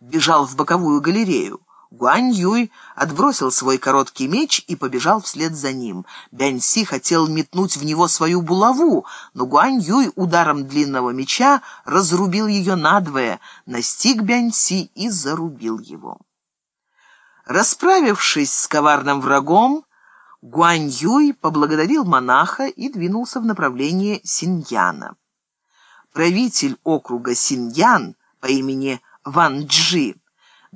бежал в боковую галерею. Гуань Юй отбросил свой короткий меч и побежал вслед за ним. Бянь Си хотел метнуть в него свою булаву, но Гуань Юй ударом длинного меча разрубил ее надвое, настиг Бянь Си и зарубил его. Расправившись с коварным врагом, Гуань Юй поблагодарил монаха и двинулся в направлении Синьяна. Правитель округа Синьян по имени Ван Джи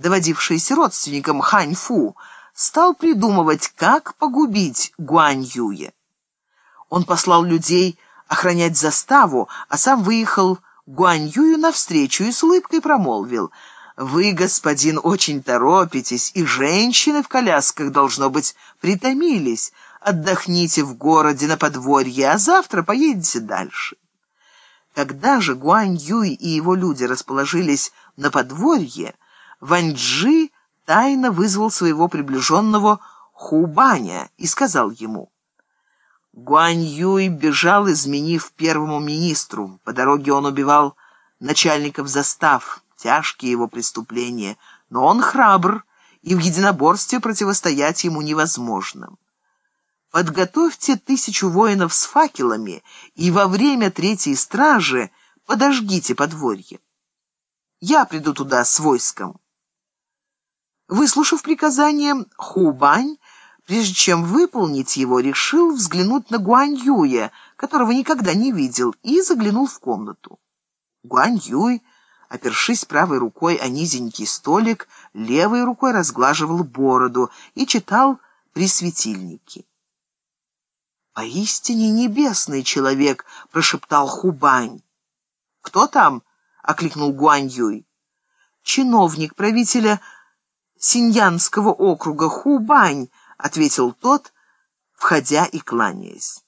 доводившийся родственником Хань Фу, стал придумывать, как погубить Гуань Юя. Он послал людей охранять заставу, а сам выехал Гуань Юю навстречу и с улыбкой промолвил «Вы, господин, очень торопитесь, и женщины в колясках, должно быть, притомились. Отдохните в городе на подворье, а завтра поедете дальше». Когда же Гуань Юй и его люди расположились на подворье, Ваньджи тайно вызвал своего приближенного Хубаня и сказал ему, Гуань Юй бежал, изменив первому министру. По дороге он убивал начальников застав, тяжкие его преступления, но он храбр, и в единоборстве противостоять ему невозможно. Подготовьте тысячу воинов с факелами, и во время третьей стражи подожгите подворье. Я приду туда с войском. Выслушав приказание, Хубань, прежде чем выполнить его, решил взглянуть на Гуань Юя, которого никогда не видел, и заглянул в комнату. Гуань Юй, опершись правой рукой о низенький столик, левой рукой разглаживал бороду и читал при светильнике. «Поистине небесный человек!» — прошептал Хубань. «Кто там?» — окликнул Гуань Юй. «Чиновник правителя Синьянского округа Хубань», — ответил тот, входя и кланяясь.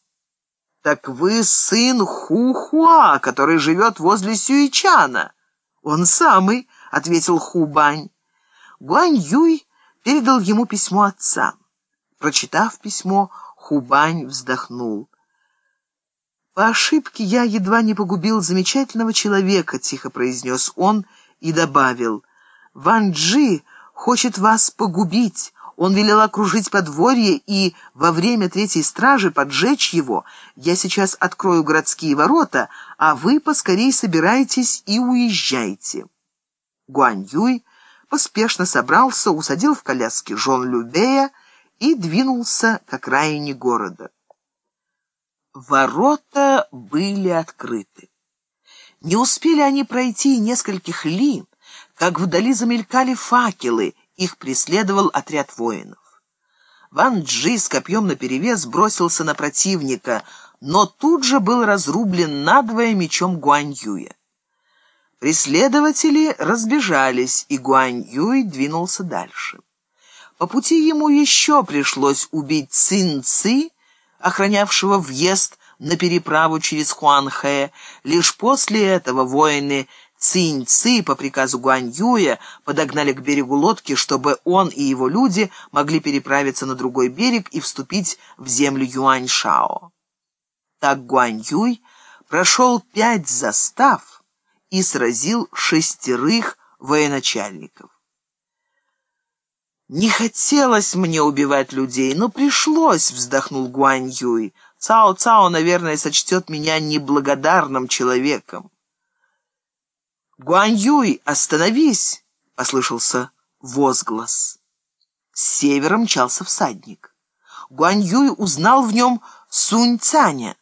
«Так вы сын Хухуа, который живет возле Сюичана». «Он самый», — ответил Хубань. Гуань Юй передал ему письмо отца. Прочитав письмо, Хубань вздохнул. «По ошибке я едва не погубил замечательного человека», — тихо произнес он и добавил. «Ван Джи хочет вас погубить. Он велел окружить подворье и во время третьей стражи поджечь его. Я сейчас открою городские ворота, а вы поскорей собирайтесь и уезжайте». Гуань Юй поспешно собрался, усадил в коляске Жон Любея и двинулся к окраине города. Ворота были открыты. Не успели они пройти нескольких ли, как вдали замелькали факелы, их преследовал отряд воинов. Ван Джи с копьем наперевес бросился на противника, но тут же был разрублен надвое мечом Гуань Юя. Преследователи разбежались, и Гуань Юй двинулся дальше. По пути ему еще пришлось убить Цин Ци, охранявшего въезд на переправу через Хуанхэ. Лишь после этого воины Цинь-Ци по приказу Гуань-Юя подогнали к берегу лодки, чтобы он и его люди могли переправиться на другой берег и вступить в землю Юань-Шао. Так Гуань-Юй прошел пять застав и сразил шестерых военачальников. «Не хотелось мне убивать людей, но пришлось», — вздохнул Гуань-Юй. «Цао-Цао, наверное, сочтет меня неблагодарным человеком». «Гуань-Юй, остановись!» — послышался возглас. С севера мчался всадник. Гуань-Юй узнал в нем Сунь-Цаня.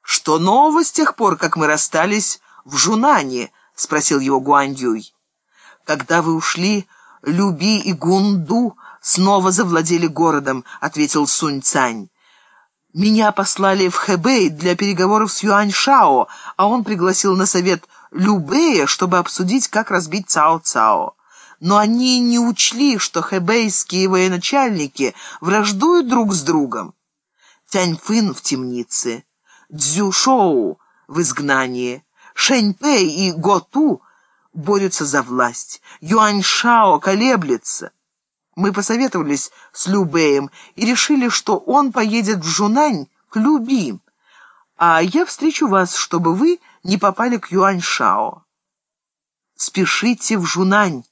«Что нового с тех пор, как мы расстались в Жунане?» — спросил его Гуань-Юй. «Когда вы ушли, Люби и Гунду снова завладели городом», — ответил Сунь-Цань. «Меня послали в Хэбэй для переговоров с Юань-Шао, а он пригласил на совет Любея, чтобы обсудить, как разбить Цао-Цао. Но они не учли, что хэбэйские военачальники враждуют друг с другом. Тяньфын в темнице, Цзюшоу в изгнании, Шэньпэй и Готу борются за власть, Юаньшао колеблется. Мы посоветовались с Любеем и решили, что он поедет в Жунань к Люби, а я встречу вас, чтобы вы не попали к Юаньшао. спешите в Жунань.